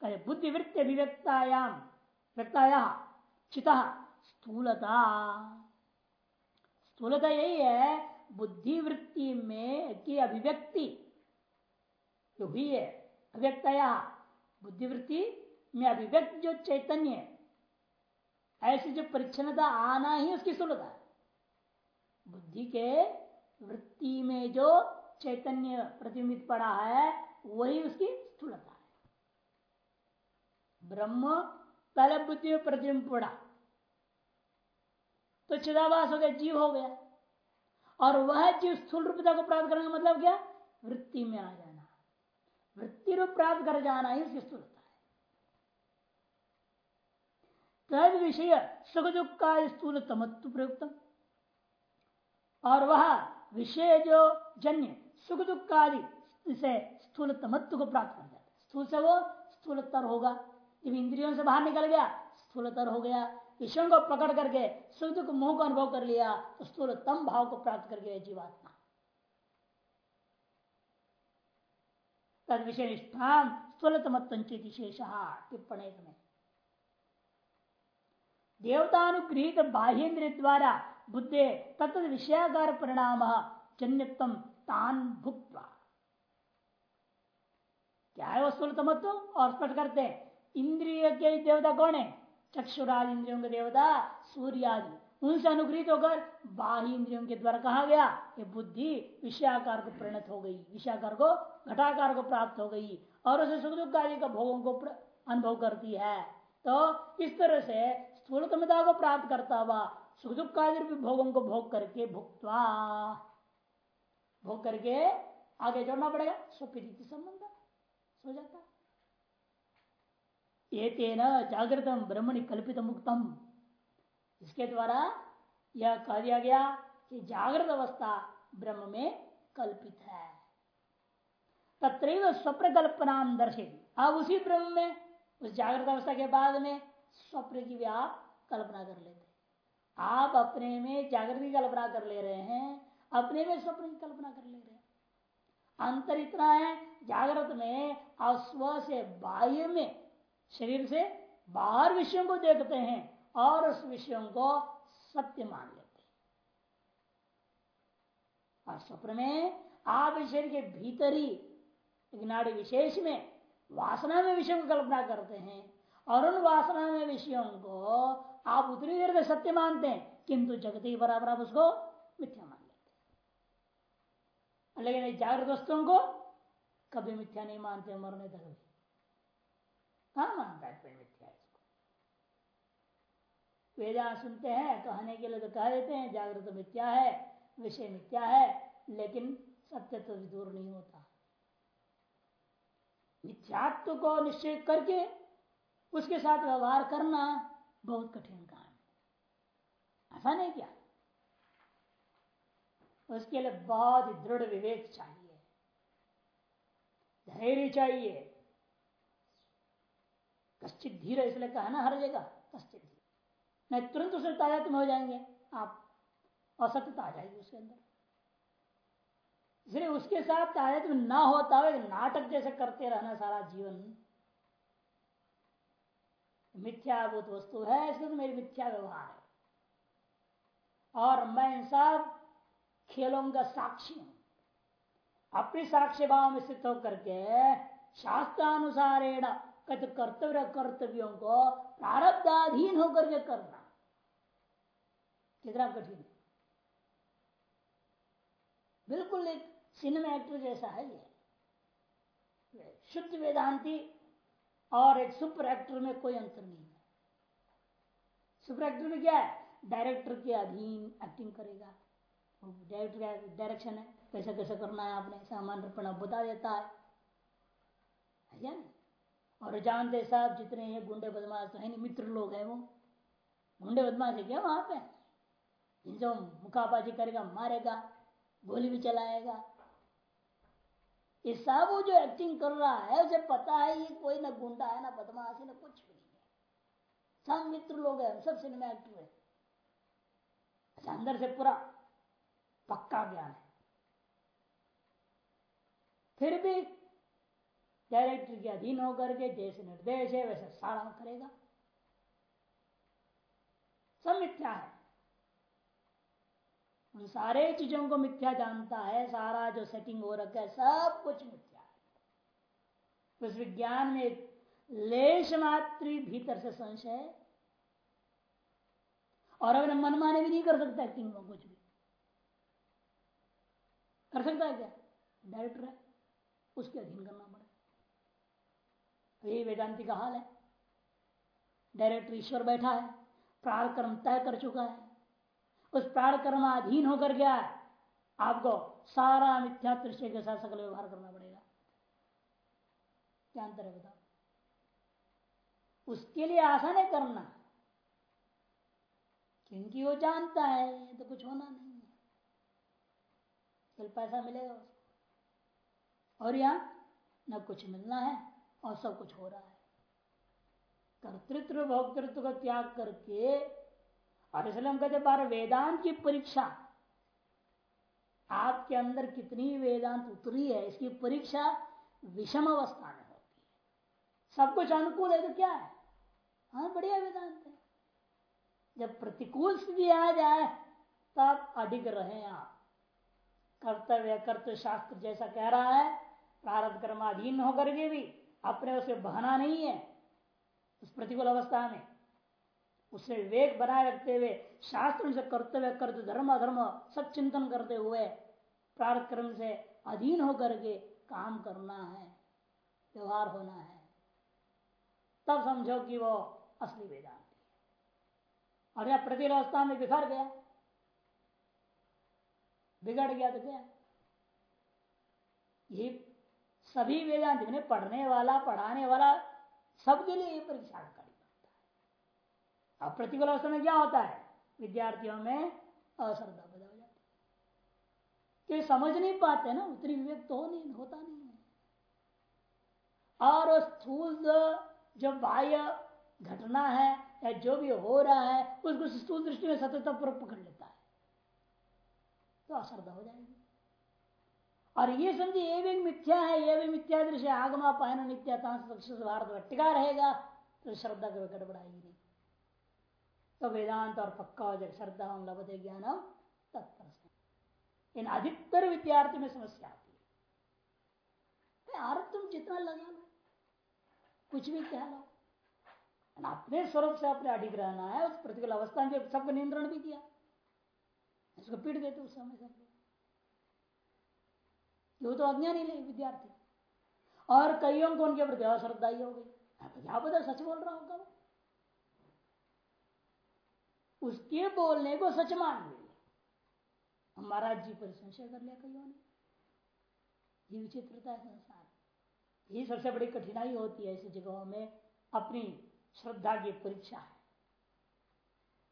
कहे बुद्धि वृत्ति अभिव्यक्तायाम व्यक्ताया, चिता स्थूलता। स्थूलता यही है बुद्धि वृत्ति में की अभिव्यक्ति जो हुई है अभिव्यक्तया बुद्धिवृत्ति में अभिव्यक्त जो चैतन्य है, ऐसी जो परिच्छनता आना ही उसकी स्थूलता है। बुद्धि के वृत्ति में जो चैतन्य प्रतिबिंबित पड़ा है, वही उसकी स्थूलता है। ब्रह्म पहले बुद्धि में प्रतिबिंब पड़ा तो चिदावास हो गया, जीव हो गया। और वह जीव स्थूल रूपता को प्राप्त करने का मतलब क्या? वृत्ति में आ जाना। वृत्ति रूप प्राप्त कर जाना ही उसकी स्थूलता है। तद विषय सुख दुख का स्थूल तमत्व प्रयुक्त। और वह विषय जो जन्य सुख दुख का आदि से स्थूल तमत्व को प्राप्त कर जाता है। स्थूल से वो स्थूलतर होगा। जब इंद्रियों से बाहर निकल गया, स्थूलतर हो गया। विषयों को पकड़ करके सुख दुख मोह को अनुभव कर लिया तो स्थूल तम भाव को प्राप्त कर गया जीवात्मा। तद विषय निष्ठान स्थूलतमत्वचित विशेष टिप्पणी में। देवतानुगृहित बाह्यन्द्रिय द्वारा बुद्धे तत्त विषयाकार परिणाम जन्यत्म तान भुक्वा क्या है वो स्थूलतमत्व? और स्पष्ट करते इंद्रिय के देवता कौन है? चक्षुरादि इंद्रियों के देवता सूर्य आदि उनसे अनुग्रहित होकर बाह्य इंद्रियों के द्वारा कहा गया, ये बुद्धि विषयाकार को परिणत हो गई, विषयाकार को घटाकार को प्राप्त हो गई, और उसे सुख दुख आदि का भोगों को अनुभव करती है। तो इस तरह से स्थूलतमता को प्राप्त करता हुआ सुख दुख आदि भोगों को भोग करके भुगतवा भोग करके आगे जोड़ना पड़ेगा। स्वप्रीति संबंध, सो जाता। जागृतम ब्रह्मणि कल्पित मुक्तम इसके द्वारा यह कह दिया गया कि जागृत अवस्था ब्रह्म में कल्पित है। तत्र स्वप्न कल्पना दर्शित अब उसी ब्रह्म में, उस जागृत अवस्था के बाद में स्वप्न की भी आप कल्पना कर लेते आप अपने में जागृत की कल्पना कर ले रहे हैं, अपने में स्वप्न की कल्पना कर ले रहे हैं। अंतर इतना है, जागृत में आप स्व से बाह्य में शरीर से बाहर विषयों को देखते हैं और उस विषयों को सत्य मान लेते हैं। और स्वप्न में आप शरीर के भीतर ही नाड़ी विशेष में, वासना में विषयों की कल्पना करते हैं और उन वासना में विषयों को आप उतनी देर में सत्य मानते हैं, किंतु जगत जगती बराबर आप उसको मिथ्या मान लेते हैं। लेकिन जागृत वस्तुओं को कभी मिथ्या नहीं मानते, मरने तक भी। कहा मानता है मिथ्या इसको वेदा सुनते हैं, कहने के लिए तो कह देते हैं, जागृत मिथ्या है, विषय मिथ्या है, लेकिन सत्य तो दूर नहीं होता। मिथ्यात्व को निश्चय करके उसके साथ व्यवहार करना बहुत कठिन काम है। ऐसा नहीं क्या? उसके लिए बहुत ही दृढ़ विवेक चाहिए। धैर्य चाहिए। कश्चित धीर इसलिए कहा ना हर जगह कश्चित धीर। नहीं, तुरंत उसे ताज़ा हो जाएँगे। आप असत्यता आ जाएगी उसके अंदर। इसलिए उसके साथ ताज़ा ना होता हो नाटक जैसे करते रहना सारा जीवन। मिथ्याभूत वस्तु है, इसलिए तो मेरी मिथ्या व्यवहार है। और मैं इन सब खेलों का साक्षी हूँ। अपने साक्ष्य भाव में स्थित होकर के शास्त्रानुसारेण कथ कर्तव्य कर्तव्यों को प्रारब्धाधीन होकर के करना। कितना कठिन। बिल्कुल एक सिनेमा एक्टर जैसा है ये। शुद्ध वेदांति और एक सुपर एक्टर में कोई अंतर नहीं है। सुपर एक्टर में क्या है? डायरेक्टर के अधीन एक्टिंग करेगा। डायरेक्टर का डायरेक्शन है। कैसा कैसा करना है आपने? सामान रखना बता देता है। है नहीं? और जानते साहब जितने हैं, गुंडे, बदमाश तो है नहीं, मित्र लोग हैं वो। गुंडे, बदमाश है क्या वहाँ पे? जो मुकाबाजी करेगा, मारेगा, गोली भी चलाएगा। ये सब वो जो एक्टिंग कर रहा है, उसे पता है ये कोई ना गुंडा है, ना बदमाश है, ना कुछ भी नहीं है। सब मित्र लोग हैं, सब सिनेमा एक्टर है। अंदर से पूरा पक्का ज्ञान है। फिर भी डायरेक्टर के अधीन होकर के जैसे निर्देश है, वैसे सारा करेगा। सब मिथ्या है। उन सारे चीज़ों को मिथ्या जानता है, सारा जो सेटिंग हो रखा है, सब कुछ मिथ्या है। उस विज्ञान में लेश मात्र भीतर से संशय है। और अगर मनमाने भी नहीं कर सकता एक्टिंग में कुछ भी। कर सकता है क्या? डायरेक्टर है, उसके अधीन करना पड़ेगा। यही वेदांति का हाल है। डायरेक्टर ईश्वर बैठा है प्राण कर्म तय कर चुका है। उस प्राण कर्माधीन होकर गया है? आपको सारा मिथ्या दृश्य के साथ सकल व्यवहार करना पड़ेगा। क्या अंतर है बताओ? उसके लिए आसान है करना। क्योंकि वो जानता है तो कुछ होना नहीं है। चल पैसा मिलेगा उसको। और यहाँ न कुछ मिलना है। और सब कुछ हो रहा है। कर्तृत्व, भोक्तृत्व का त्याग करके और इसलिए हम कहते बार वेदांत की परीक्षा। आपके अंदर कितनी वेदांत उतरी है, इसकी परीक्षा विषम अवस्था में होती है। सब कुछ अनुकूल है तो क्या है? हाँ बढ़िया वेदांत है। जब प्रतिकूल स्थिति आ जाए, तब अधिक रहे आप। कर्तव्य कर्तव्य शास्त्र जैसा कह रहा है, प्रारब्ध कर्माधीन होकर के भी अपने उसे बहना नहीं है उस प्रतिकूल अवस्था में। उससे विवेक बनाए रखते हुए, शास्त्र से कर्तव्य करते धर्म, अधर्म, सब चिंतन करते हुए प्रार्थ क्रम से अधीन होकर के काम करना है, व्यवहार होना है। तब समझो कि वो असली वेदांत है। और यह प्रतिकूल अवस्था में बिखर गया। बिगड़ गया तो क्या? ये सभी वेदांत ने पढ़ने वाला, पढ़ाने वाला, सबके लिए ये परीक्षा पड़ता है। अब प्रतिकूल अवस्था में क्या होता है? विद्यार्थियों में अश्रद्धा पैदा हो जाती है। समझ नहीं पाते ना, उतनी विवेक तो नहीं होता नहीं है। और स्थूल जो बाह्य घटना है, या जो भी हो रहा है, उसको स्थूल दृष्टि में पूर्व पकड़ लेता है। तो अश्रद्धा हो जाएगी। और ये समझे ये भी मिथ्या है, ये भी मिथ्या दृश्य, आगमा पायन नित्याता भारत टिका रहेगा तो श्रद्धा कभी गड़बड़ाएगी नहीं। तो वेदांत और पक्का हो जाए श्रद्धा हम लभते ज्ञान तत्पर इन अधिकतर विद्यार्थी में समस्या आती है। यार, तुम जितना लगा लो कुछ भी कह लो। अपने स्वरूप से अपने अधिक रहना है, उस प्रतिकूल अवस्था में सबको नियंत्रण भी किया इसको पीट देते उस समय सब वो तो अज्ञानी नहीं, विद्यार्थी। और कईयों को उनके प्रति अश्रद्धाई हो गई। क्या पता सच बोल रहा होगा उसके बोलने को सच मान लिया। महाराज जी पर संशय कर लिया कईयों ने। ये विचित्रता है संसार। ये सबसे बड़ी कठिनाई होती है ऐसी जगहों में अपनी श्रद्धा की परीक्षा है।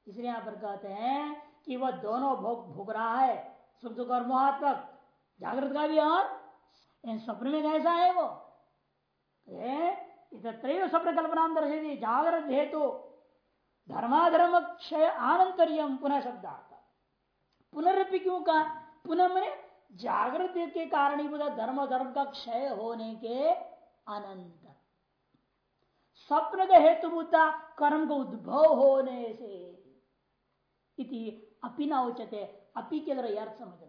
इसलिए यहाँ पर कहते हैं कि वह दोनों भोग भोग रहा है, सुख दुख और मोहात्मक। जागृत का भी और स्वप्न में कैसा है वो? त्रय स्वप्न कल्पना जागृत हेतु धर्माधर्म क्षय आनंतरियम पुनः शब्दार्थ। पुनरपि क्यों का पुनः मैंने जागृत के कारण ही बोला धर्म धर्म का क्षय होने के अनंत। स्वप्न का हेतु बुद्धा कर्म का उद्भव होने से। इति अपि न उचते अपी के अर्थ समझना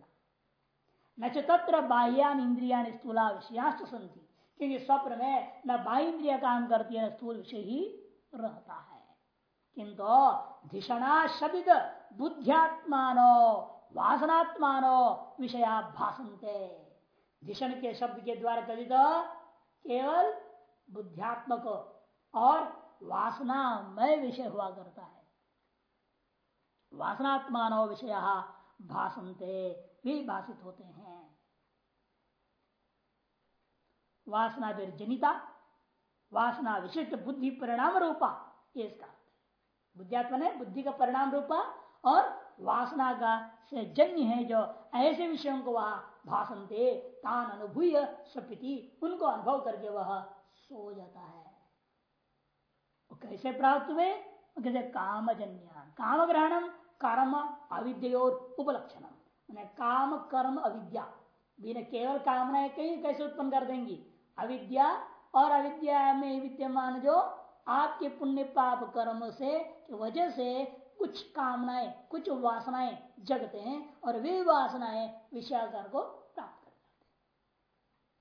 न तत्र बाह्यान इंद्रिया स्थूला विषयास्त संति क्योंकि स्वप्न में न बाह्य इंद्रिया काम करती है न स्थूल विषय ही रहता है। किंतु धिषणा शब्द बुद्ध्यात्मानो, वासनात्मानो विषया भाषंते धिषण के शब्द के द्वारा कथित केवल बुद्ध्यात्मक और वासनामय विषय हुआ करता है। वासनात्मानो विषय भाषंते भी भाषित होते हैं। वासना जनिता वासना विशिष्ट बुद्धि परिणाम रूपा, ये इसका बुद्धियात्मा है। बुद्धि का परिणाम रूपा, और वासना का से जन्य है जो ऐसे विषयों को वह भाषणते तान अनुभूय, स्वपिति, उनको अनुभव करके वह सो जाता है। वो कैसे प्राप्त हुए? कैसे कामजन्य काम ग्रहणम कर्म अविद्योर उपलक्षणम। काम, कर्म, अविद्या। बिना केवल कामना कहीं कैसे उत्पन्न कर देंगी? अविद्या और अविद्या में विद्यमान जो आपके पुण्य पाप कर्म से वजह से कुछ कामनाएँ, कुछ वासनाएँ जगते हैं और वे वासनाएँ विषयाकार को प्राप्त कर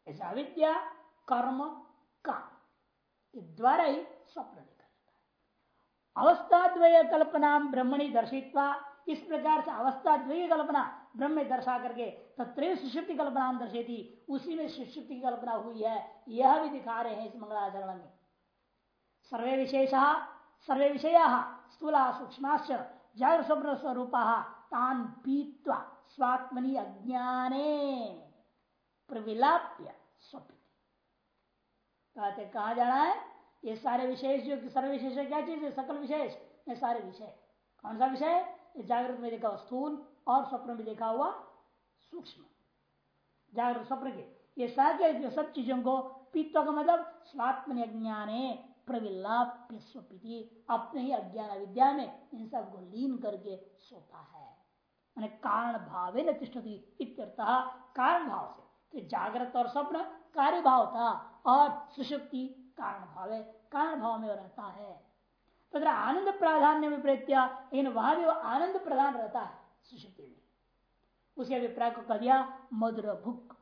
जाते हैं। अविद्या, कर्म, काम द्वारा ही स्वप्न जाता है। अवस्था द्वय कल्पना ब्रह्मणी दर्शित्वा, इस प्रकार से अवस्था द्वय कल्पना ब्रह्म दर्शा करके तत्व सुषुप्ति कल्पना दर्शेती, उसी में सुषुप्ति की कल्पना हुई है। यह भी दिखा रहे हैं इस मंगलाचरण में। सर्वे विशेष, सर्वे विषय, स्थूला सूक्ष्म स्वप्न स्वरूप, तान पीत्वा स्वात्मनि अज्ञाने प्रविलाप्य स्वप्न। कहते कहा जाना है? ये सारे विशेष जो, सर्व विशेष क्या चीज़ है? सकल विशेष। ये सारे विषय। कौन सा विषय? जागृत में देखा स्थूल और स्वप्न में देखा हुआ सूक्ष्म। जागृत स्वप्न के। ये सारे सब चीज़ों को पीत्व का मतलब स्वात्म अज्ञान प्रविलाप्य अपने ही अज्ञान विद्या में इन सबको लीन करके सोता है। कारण भाव न तिष्ठती कारण भाव से। तो जागृत और स्वप्न कार्य भाव था और सुषुप्ति कारण भाव कारण भाव में रहता है। तो आनंद प्राधान्य में प्रत्या लेकिन वहाँ भी वो आनंद प्रधान रहता है। सुशक्ति में उसे अभिप्राय को कह दिया, मधुर भुक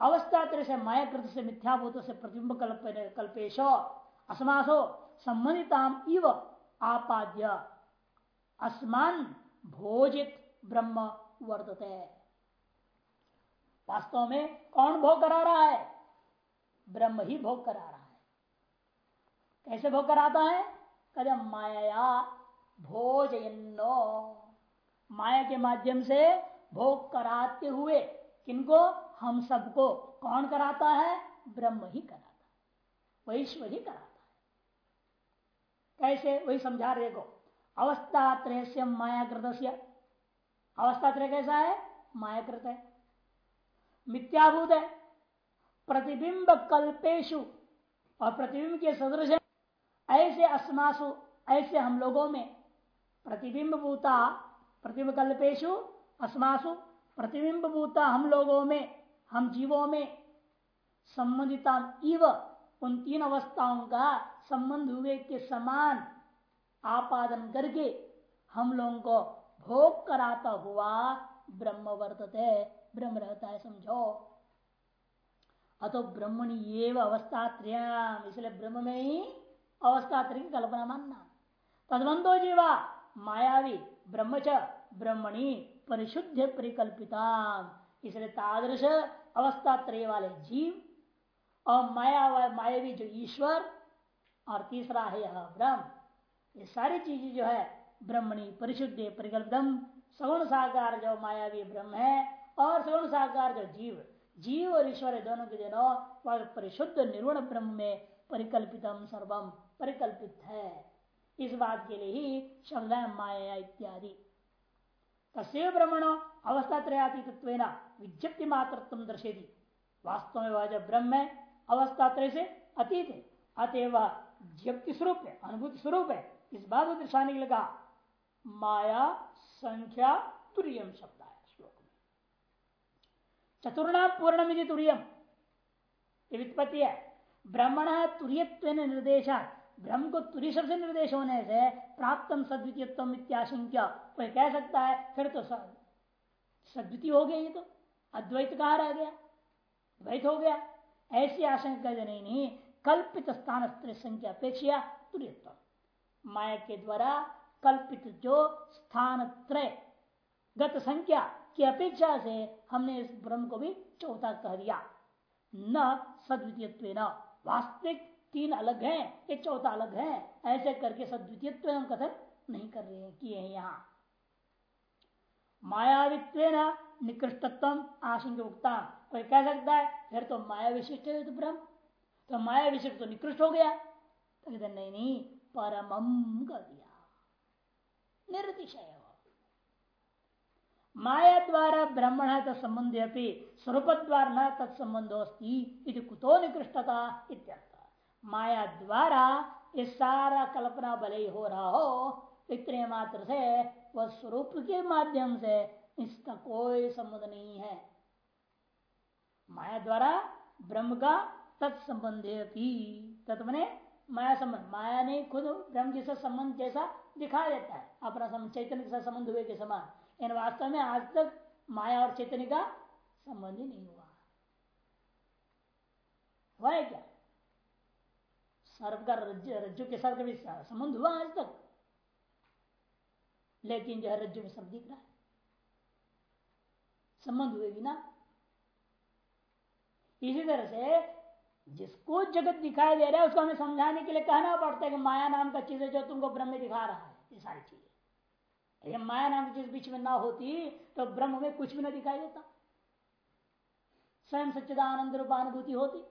अवस्था तरह से मायाकृत से मिथ्याभूत से प्रतिबिंब कल्प कल्पेशो, असमासो, संबंधिताम इव आपाद्य। असमान भोजित ब्रह्म वर्तते। वास्तव में कौन भोग करा रहा है? ब्रह्म ही भोग करा रहा है। कैसे भोग कराता है? कदम माया भोजयन्नो। माया के माध्यम से भोग कराते हुए किनको? हम सबको। कौन कराता है? ब्रह्म ही कराता है। वैश्वर ही कराता है। कैसे? वही समझा रहे को। अवस्था त्रय से मायाकृत अवस्था त्रय कैसा है? मायाकृत है। मिथ्याभूत है। प्रतिबिंब कल्पेशु और प्रतिबिंब के सदृश ऐसे अस्मासु, ऐसे हम लोगों में प्रतिबिंब भूता प्रतिबिंब कल्पेशु अस्मासु प्रतिबिंब भूता हम लोगों में, हम जीवों में संबंधिता इव उन तीन अवस्थाओं का संबंध हुए के समान आपादन करके हम लोगों को भोग कराता हुआ ब्रह्म वर्तते ब्रह्म रहता है, समझो। अतो ब्रह्मणी ये अवस्था त्रयाम इसलिए ब्रह्म में ही अवस्था त्रय की कल्पना मानना। तदवंतो जीवा, मायावी ब्रह्मच ब्रह्मणी परिशुद्ध परिकल्पिता। इसलिए तादृश अवस्था त्रय वाले जीव और माया व मायावी जो ईश्वर और तीसरा है यह ब्रह्म। ये सारी चीज़ें जो है, ब्रह्मणी परिशुद्ध परिकल्पितम। सगुण साकार जो मायावी ब्रह्म है और सगुण साकार जो जीव। जीव और ईश्वर दोनों के दोनों परिशुद्ध निर्गुण ब्रह्म में परिकल्पितम सर्वम परिकल्पित है। इस बात के लिए ही शब्द है माया इत्यादि। तस्व ब्रह्मणो अवस्था त्रयातीत विज्ञप्ति मात्र दर्शेदी वास्तव में वह जब ब्रह्म है अवस्था त्रय से अतीत है। अतएव ज्ञप्ति स्वरूप है, अनुभूति स्वरूप है। इस बात को दर्शाने के कहा, माया संख्या तुरियम शब्द है श्लोक में। चतुर्णा पूर्ण तुरियम। वित्पत्ति है। ब्रह्मण तुरीयत्व निर्देशा ब्रह्म को तुरी से निर्देश होने से प्राप्त सद्वितीयत्व इत्याशंक्य। कोई कह सकता है फिर तो सद्वितीय हो गया ये तो। अद्वैत कहा रह गया? द्वैत हो गया। ऐसी आशंका नहीं, नहीं कल्पित स्थान संख्या अपेक्षा तुरीयत्व माया के द्वारा कल्पित जो स्थान त्रय गत संख्या की अपेक्षा से हमने इस ब्रह्म को भी चौथा कह दिया। न सद्वितीय वास्तविक तीन अलग है, एक चौथा अलग है। ऐसे करके सद्वितीय हम कथन नहीं कर रहे हैं, किए हैं यहाँ। मायावित्व निकृष्टत्व आशंक उगता कोई कह सकता है, फिर तो माया विशिष्ट है तो ब्रह्म। तो माया विशिष्ट तो निकृष्ट हो गया। तो कहते नहीं नहीं परमम कर दिया निर्दिशय माया द्वारा ब्रह्मण तत्संबंध स्वरूप द्वारा न तत्संबंधो अस्ती कुतो निकृष्टता इत्यर्थ। माया द्वारा ये सारा कल्पना भले ही हो रहा हो इतने मात्र से, वह स्वरूप के माध्यम से इसका कोई संबंध नहीं है। माया द्वारा ब्रह्म का तत्संबंध तत्मने माया संबंध, माया ने खुद ब्रह्म के साथ संबंध जैसा दिखा देता है। अपना संबंध चैतन्य के साथ संबंध हुए के समान। इन वास्तव में आज तक माया और चैतन्य का संबंध ही नहीं हुआ है क्या? सर्व का रज्जु के साथ कभी संबंध हुआ आज तक। लेकिन जो है रज्जु में सब दिख रहा है। संबंध हुए बिना। इसी तरह से जिसको जगत दिखाई दे रहा है, उसको हमें समझाने के लिए कहना पड़ता है कि माया नाम का चीज़ है जो तुमको ब्रह्म में दिखा रहा है, ये सारी चीज़ें। ये माया नाम की चीज़ बीच में ना होती तो ब्रह्म में कुछ भी ना दिखाई देता। स्वयं सच्चिदानंद रूपानुभूति होती।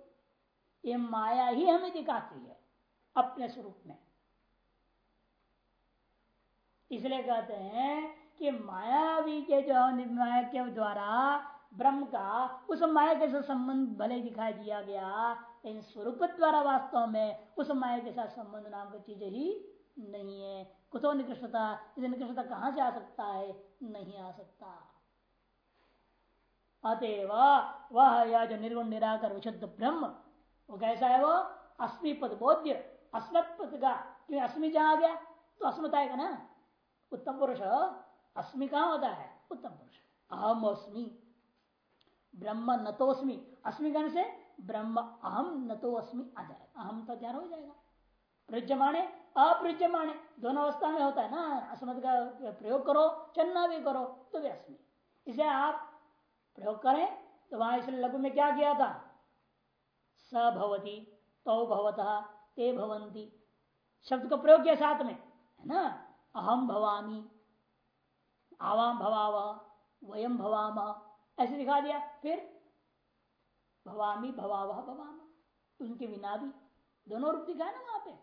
ये माया ही हमें दिखाती है। अपने स्वरूप में। इसलिए कहते हैं कि मायावी के जो माया के द्वारा ब्रह्म का, उस माया के साथ संबंध भले दिखाई दिया गया लेकिन स्वरूप द्वारा वास्तव में उस माया के साथ संबंध नाम की चीज़ ही नहीं है। कुतो निकृष्टता इस निकृष्टता कहाँ से आ सकता है? नहीं आ सकता। अतएव वह या जो निर्गुण निराकर विशुद्ध ब्रह्म, वो कैसा है वो? अस्मी पद बोध्य। अस्मत का क्यों अस्मि जहाँ आ गया? तो अस्मत आएगा ना? उत्तम पुरुष। अस्मि कहाँ होता है? उत्तम पुरुष। अहम अस्मि। ब्रह्म नतोस्मी। अस्मि अस्मि कहने से? ब्रह्म अहम नतो अस्मि आ जाएगा अहम तो ज्ञान हो जाएगा। प्रज्यमाणे अप्रज्यमाणे दोनों अवस्था में होता है ना? असमत का प्रयोग करो चन्ना भी करो तो व्यस्मी इसे आप प्रयोग करें तो वहाँ इसलिए लघु में क्या किया था? स भवती तो भवतः। ते भवंती शब्द का प्रयोग किया साथ में, है ना? अहम भवामी आवाम भवाव वयम भवाम, ऐसे दिखा दिया। फिर भवामी, भवाव, भवाम। उनके बिना भी दोनों रूप दिखा ना वहाँ पे।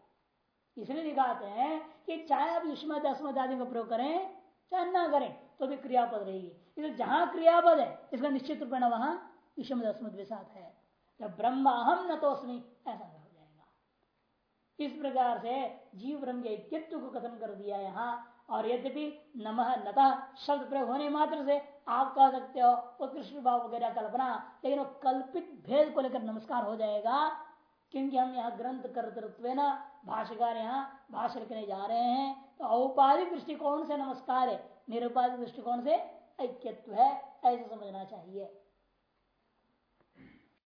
इसलिए दिखाते हैं कि चाहे आप युष्मत अस्मत आदि का प्रयोग करें, चाहे ना करें तो भी क्रियापद रहेगी इसलिए जहाँ क्रियापद है, इसका निश्चित रूप वहाँ युष्मत अस्मत के साथ है। जब ब्रह्म अहम न तो ऐसा इस प्रकार से जीव ब्रह्म के ऐक्यत्व को कथन कर दिया यहाँ। और यद्यपि नमः नता शब्द प्रयोग होने मात्र से आप कह सकते हो कृष्ण भाव वगैरह कल्पना, लेकिन वो कल्पित भेद को लेकर नमस्कार हो जाएगा, क्योंकि हम यहाँ ग्रंथ कर्तृत्व न भाष्यकार यहाँ भाषण करने जा रहे हैं। तो औपाधिक दृष्टिकोण से नमस्कार है, निरुपाधिक दृष्टिकोण से ऐक्यत्व है, ऐसे समझना चाहिए।